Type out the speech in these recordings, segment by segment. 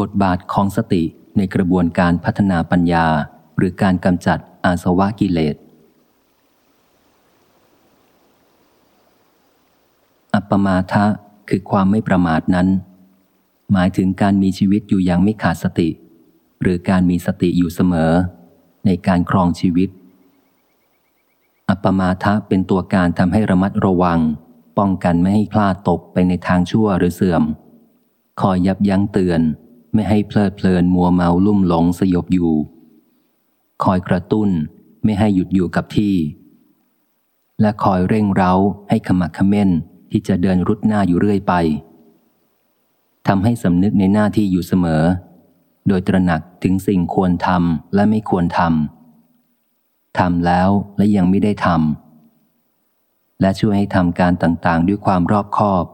บทบาทของสติในกระบวนการพัฒนาปัญญา หรือการกำจัดอาสวะกิเลส อัปปมาทะคือความไม่ประมาทนั้น หมายถึงการมีชีวิตอยู่อย่างไม่ขาดสติ หรือการมีสติอยู่เสมอ ในการครองชีวิต อัปปมาทะเป็นตัวการทำให้ระมัดระวัง ป้องกันไม่ให้พลาดตกไปในทางชั่วหรือเสื่อม คอยยับยั้งเตือน ไม่ให้เพลิดเพลินมัวเมาลุ่มหลงสยบอยู่ คอยกระตุ้นไม่ให้หยุดอยู่กับที่ และคอยเร่งเร้าให้ขมักขม้นที่จะเดินรุดหน้าอยู่เรื่อยไปทำให้สำนึกในหน้าที่อยู่เสมอ โดยตระหนักถึงสิ่งควรทำและไม่ควรทำทำแล้วและยังไม่ได้ทำและช่วยให้ทำการต่างๆ ด้วยความรอบคอบ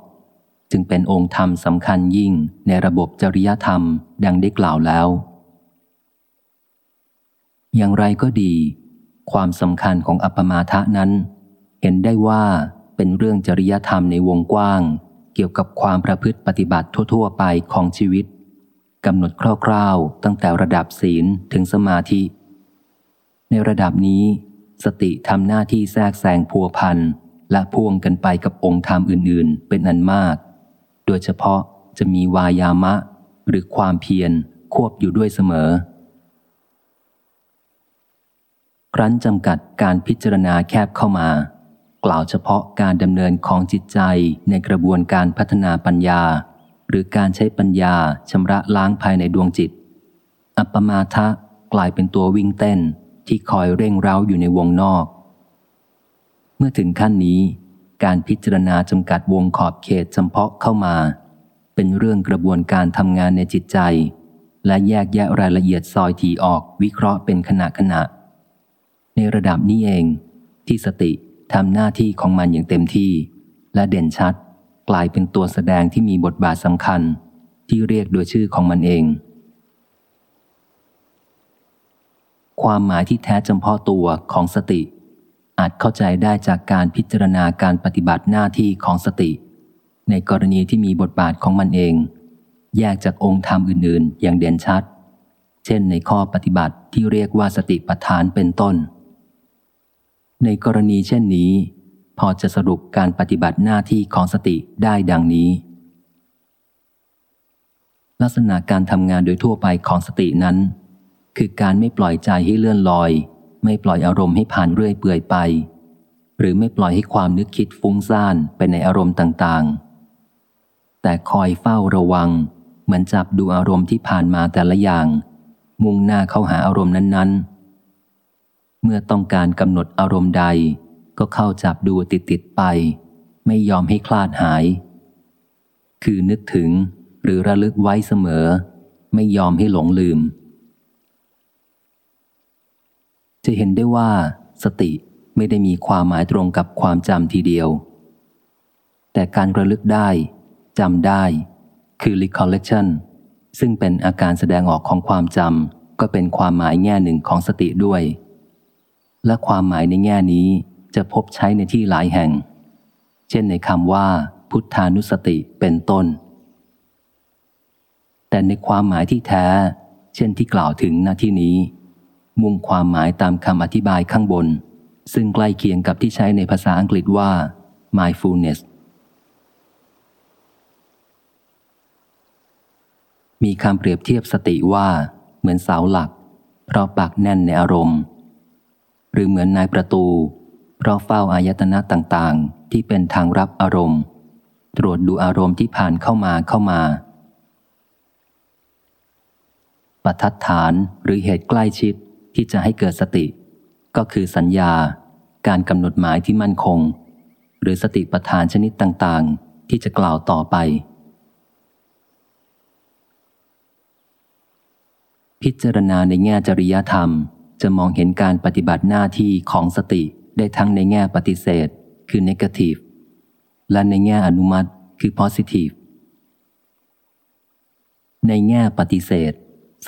จึงเป็นองค์ธรรมสำคัญยิ่งในระบบจริยธรรม ดังได้กล่าวแล้ว อย่างไรก็ดี ความสำคัญของอัปมาทะนั้น เห็นได้ว่าเป็นเรื่องจริยธรรมในวงกว้าง เกี่ยวกับความประพฤติปฏิบัติทั่ว ๆ ไปของชีวิตกำหนดคร่าวๆ ตั้งแต่ระดับศีลถึงสมาธิ ในระดับนี้สติทำหน้าที่แทรกแซงพัวพันและพ่วงกันไปกับองค์ธรรมอื่น ๆ เป็นอันมาก โดยเฉพาะจะมีวายามะ หรือความเพียรควบอยู่ด้วยเสมอ ครั้นจำกัดการพิจารณาแคบเข้ามา กล่าวเฉพาะการดำเนินของจิตใจในกระบวนการพัฒนาปัญญา หรือการใช้ปัญญาชำระล้างภายในดวงจิต อัปปมาทะกลายเป็นตัววิ่งเต้นที่คอยเร่งเร้าอยู่ในวงนอก เมื่อถึงขั้นนี้ การพิจารณาจำกัดวงขอบเขตจำเพาะเข้ามา เป็นเรื่องกระบวนการทำงานในจิตใจ และแยกแยะรายละเอียดซอยทีออกวิเคราะห์เป็นขณะขณะ ในระดับนี้เอง ที่สติทำหน้าที่ของมันอย่างเต็มที่ และเด่นชัด กลายเป็นตัวแสดงที่มีบทบาทสำคัญ ที่เรียกโดยชื่อของมันเอง ความหมายที่แท้จำเพาะตัวของสติ อาจเข้าใจได้จากการพิจารณาการปฏิบัติหน้าที่ของสติ ในกรณีที่มีบทบาทของมันเอง แยกจากองค์ธรรมอื่น ๆ อย่างเด่นชัด เช่นในข้อปฏิบัติที่เรียกว่าสติปัฏฐานเป็นต้น ในกรณีเช่นนี้ พอจะสรุปการปฏิบัติหน้าที่ของสติได้ดังนี้ ลักษณะการทำงานโดยทั่วไปของสตินั้น คือการไม่ปล่อยใจให้เลื่อนลอย ไม่ปล่อยอารมณ์ให้ผ่านเรื่อยเปื่อยไป หรือไม่ปล่อยให้ความนึกคิดฟุ้งซ่านไปในอารมณ์ต่างๆ แต่คอยเฝ้าระวัง เหมือนจับดูอารมณ์ที่ผ่านมาแต่ละอย่าง มุ่งหน้าเข้าหาอารมณ์นั้นๆ เมื่อต้องการกำหนดอารมณ์ใด ก็เข้าจับดูติดๆไป ไม่ยอมให้คลาดหาย คือนึกถึงหรือระลึกไว้เสมอ ไม่ยอมให้หลงลืม จะเห็นได้ว่า สติไม่ได้มีความหมายตรงกับความจำทีเดียว แต่การระลึกได้จำได้ คือ recollection ซึ่งเป็นอาการแสดงออกของความจำก็เป็นความหมายแง่หนึ่งของสติด้วย และความหมายในแง่นี้จะพบใช้ในที่หลายแห่ง เช่นในคำว่า พุทธานุสติเป็นต้น แต่ในความหมายที่แท้ เช่นที่กล่าวถึงหน้าที่นี้ มุ่งความหมายตามคำอธิบายข้างบน ซึ่งใกล้เคียงกับที่ใช้ในภาษาอังกฤษว่า mindfulness มีคำเปรียบเทียบสติว่า เหมือนเสาหลัก เพราะปักแน่นในอารมณ์ หรือเหมือนนายประตู เพราะเฝ้าอายตนะต่างๆ ที่เป็นทางรับอารมณ์ ตรวจดูอารมณ์ที่ผ่านเข้ามาเข้ามาปัทัดฐานหรือเหตุใกล้ชิด ที่จะให้เกิดสติ ก็คือสัญญา การกำหนดหมายที่มั่นคง หรือสติปัฏฐานชนิดต่างๆ ที่จะกล่าวต่อไป พิจารณาในแง่จริยธรรม จะมองเห็นการปฏิบัติหน้าที่ของสติได้ทั้งในแง่ปฏิเสธ คือ negative และในแง่อนุมัติคือ positive ในแง่ปฏิเสธ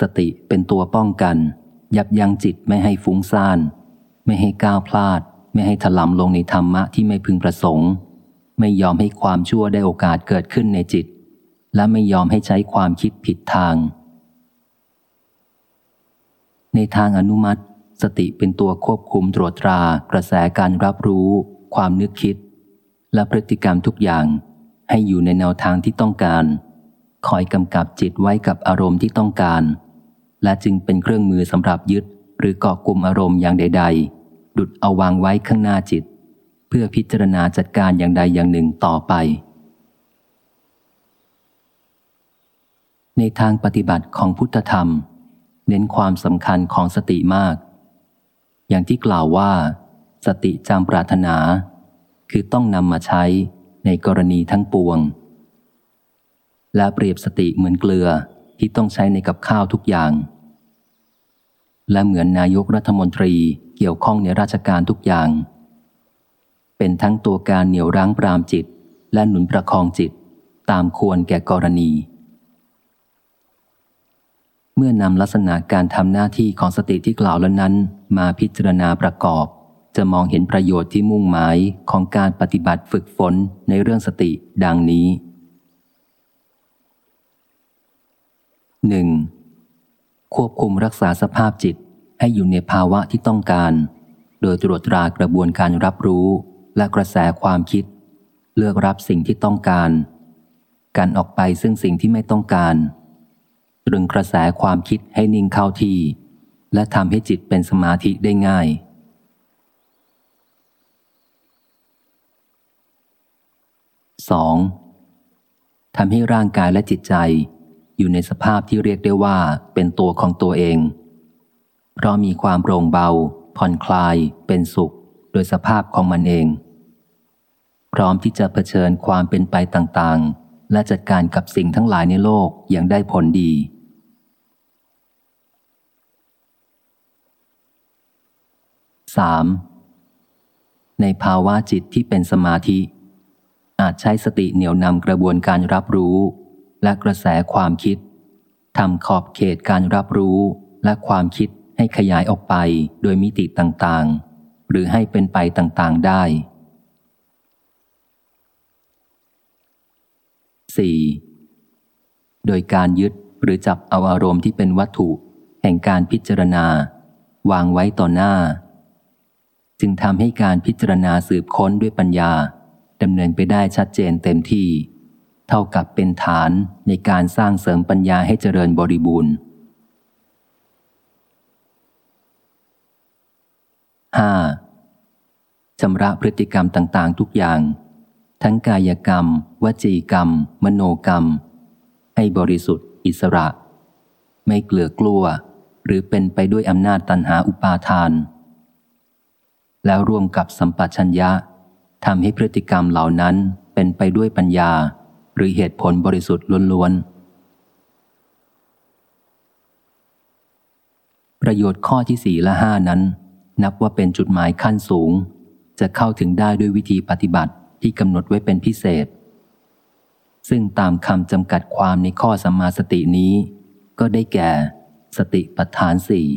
สติเป็นตัวป้องกัน ยับยั้งจิตไม่ให้ฟุ้งซ่าน ไม่ให้ก้าวพลาด ไม่ให้ถลำลงในธรรมะที่ไม่พึงประสงค์ ไม่ยอมให้ความชั่วได้โอกาสเกิดขึ้นในจิต และไม่ยอมให้ใช้ความคิดผิดทาง ในทางอนุมัติ สติเป็นตัวควบคุมตรวจตรากระแสการรับรู้ ความนึกคิด และพฤติกรรมทุกอย่างให้อยู่ในแนวทางที่ต้องการ คอยกำกับจิตไว้กับอารมณ์ที่ต้องการ และจึงเป็นเครื่องมือสำหรับยึด หรือเกาะกลุ่มอารมณ์อย่างใด ๆ ดุดเอาวางไว้ข้างหน้าจิต เพื่อพิจารณาจัดการอย่างใดอย่างหนึ่งต่อไป ในทางปฏิบัติของพุทธธรรม เน้นความสำคัญของสติมาก อย่างที่กล่าวว่า สติจำปรารถนา คือต้องนำมาใช้ในกรณีทั้งปวง และเปรียบสติเหมือนเกลือที่ต้องใช้ในกับข้าวทุกอย่าง และเหมือนนายกรัฐมนตรีเกี่ยวข้องในราชการทุกอย่าง เป็นทั้งตัวการเหนี่ยวรั้งปรามจิต และหนุนประคองจิต ตามควรแก่กรณี เมื่อนำลักษณะการทำหน้าที่ของสติที่กล่าวแล้วนั้น มาพิจารณาประกอบ จะมองเห็นประโยชน์ที่มุ่งหมายของการปฏิบัติฝึกฝนในเรื่องสติดังนี้ 1. ควบคุมรักษาสภาพจิตให้อยู่ในภาวะที่ต้องการ โดยตรวจตรากระบวนการรับรู้และกระแสความคิด เลือกรับสิ่งที่ต้องการ การออกไปซึ่งสิ่งที่ไม่ต้องการตรึงกระแสความคิดให้นิ่งเข้าที่ และทำให้จิตเป็นสมาธิได้ง่าย 2. ทำให้ร่างกายและจิตใจ อยู่ในสภาพที่เรียกได้ว่าเป็นตัวของตัวเอง เพราะมีความโปร่งเบา ผ่อนคลาย เป็นสุข โดยสภาพของมันเอง พร้อมที่จะเผชิญความเป็นไปต่างๆ และจัดการกับสิ่งทั้งหลายในโลกอย่างได้ผลดี 3. ในภาวะจิตที่เป็นสมาธิ อาจใช้สติเหนี่ยวนำกระบวนการรับรู้ และกระแสความคิดทำขอบเขตการรับรู้และความคิดให้ขยายออกไปโดยมิติต่างๆ หรือให้เป็นไปต่างๆได้ 4. โดยการยึดหรือจับเอาอารมณ์ที่เป็นวัตถุ แห่งการพิจารณา วางไว้ต่อหน้า จึงทำให้การพิจารณาสืบค้นด้วยปัญญาดำเนินไปได้ชัดเจนเต็มที่ เท่ากับเป็นฐานในการสร้างเสริมปัญญาให้เจริญบริบูรณ์ 5. ชำระพฤติกรรมต่าง ๆ ทุกอย่าง ทั้งกายกรรม วจีกรรม มโนกรรม ให้บริสุทธิ์ อิสระ ไม่เกลือกลัว หรือเป็นไปด้วยอำนาจตันหาอุปาทาน แล้วร่วมกับสัมปชัญญะทำให้พฤติกรรมเหล่านั้นเป็นไปด้วยปัญญา หรือเหตุผลบริสุทธิ์ล้วนๆ ประโยชน์ข้อที่สี่และห้านั้น นับว่าเป็นจุดหมายขั้นสูง จะเข้าถึงได้ด้วยวิธีปฏิบัติที่กำหนดไว้เป็นพิเศษ ซึ่งตามคำจำกัดความในข้อสัมมาสตินี้ ก็ได้แก่ สติปัฏฐานสี่